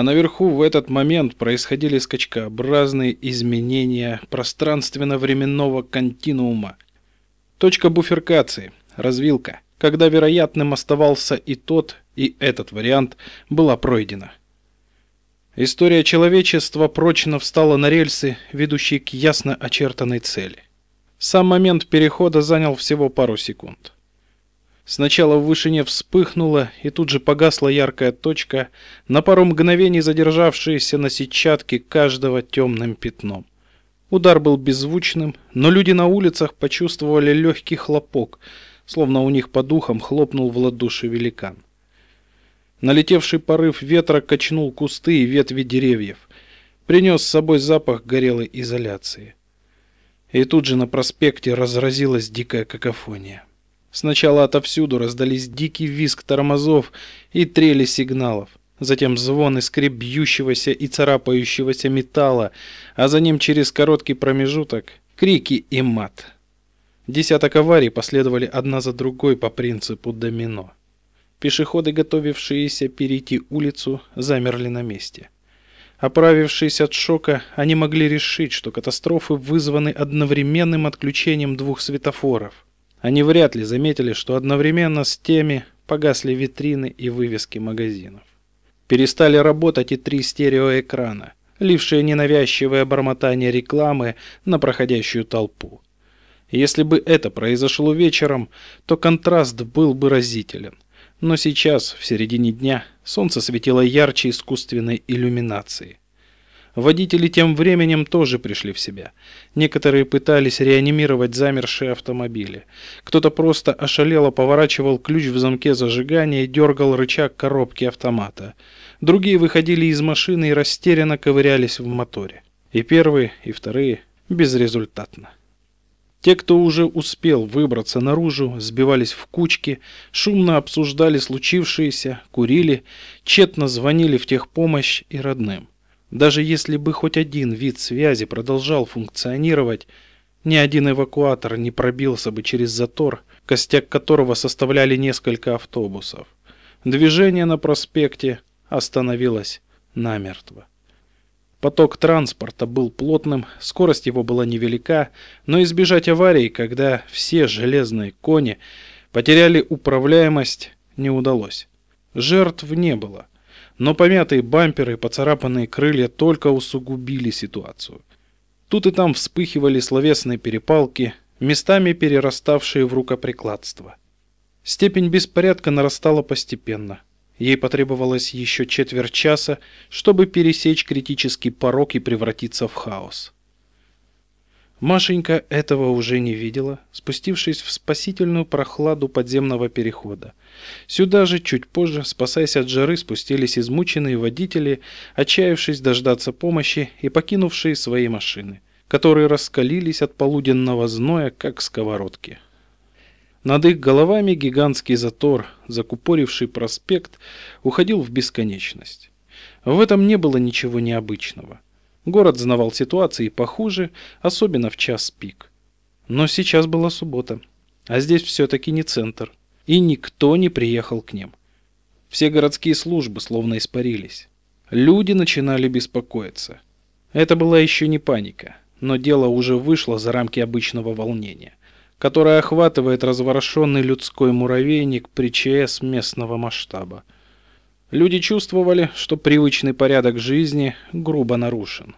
А наверху в этот момент происходили скачкообразные изменения пространственно-временного континуума. Точка буферкации, развилка, когда вероятным оставался и тот, и этот вариант, была пройдена. История человечества прочно встала на рельсы, ведущие к ясно очертанной цели. Сам момент перехода занял всего пару секунд. Сначала в вышине вспыхнула и тут же погасла яркая точка, на пару мгновений задержавшаяся на сетчатке каждого темным пятном. Удар был беззвучным, но люди на улицах почувствовали легкий хлопок, словно у них по духам хлопнул в ладоши великан. Налетевший порыв ветра качнул кусты и ветви деревьев, принес с собой запах горелой изоляции. И тут же на проспекте разразилась дикая какофония. Сначала отовсюду раздались дикий визг тормозов и трели сигналов. Затем звон и скрип и царапающегося металла, а за ним через короткий промежуток крики и мат. Десяток аварий последовали одна за другой по принципу домино. Пешеходы, готовившиеся перейти улицу, замерли на месте. Оправившись от шока, они могли решить, что катастрофы вызваны одновременным отключением двух светофоров – они вряд ли заметили, что одновременно с теми погасли витрины и вывески магазинов. Перестали работать и три стереоэкрана, лившие ненавязчивое бормотание рекламы на проходящую толпу. Если бы это произошло вечером, то контраст был бы разителен. Но сейчас, в середине дня, солнце светило ярче искусственной иллюминации. Водители тем временем тоже пришли в себя. Некоторые пытались реанимировать замершие автомобили. Кто-то просто ошалело поворачивал ключ в замке зажигания и дергал рычаг коробки автомата. Другие выходили из машины и растерянно ковырялись в моторе. И первые, и вторые безрезультатно. Те, кто уже успел выбраться наружу, сбивались в кучки, шумно обсуждали случившееся, курили, тщетно звонили в техпомощь и родным. Даже если бы хоть один вид связи продолжал функционировать, ни один эвакуатор не пробился бы через затор, костяк которого составляли несколько автобусов. Движение на проспекте остановилось намертво. Поток транспорта был плотным, скорость его была невелика, но избежать аварии, когда все железные кони потеряли управляемость, не удалось. Жертв не было. Но помятые бамперы и поцарапанные крылья только усугубили ситуацию. Тут и там вспыхивали словесные перепалки, местами перераставшие в рукоприкладство. Степень беспорядка нарастала постепенно. Ей потребовалось еще четверть часа, чтобы пересечь критический порог и превратиться в хаос. Машенька этого уже не видела, спустившись в спасительную прохладу подземного перехода. Сюда же чуть позже, спасаясь от жары, спустились измученные водители, отчаявшись дождаться помощи и покинувшие свои машины, которые раскалились от полуденного зноя, как сковородки. Над их головами гигантский затор, закупоривший проспект, уходил в бесконечность. В этом не было ничего необычного. Город знавал ситуации похуже, особенно в час пик. Но сейчас была суббота, а здесь все-таки не центр, и никто не приехал к ним. Все городские службы словно испарились. Люди начинали беспокоиться. Это была еще не паника, но дело уже вышло за рамки обычного волнения, которое охватывает разворошенный людской муравейник при ЧС местного масштаба. Люди чувствовали, что привычный порядок жизни грубо нарушен.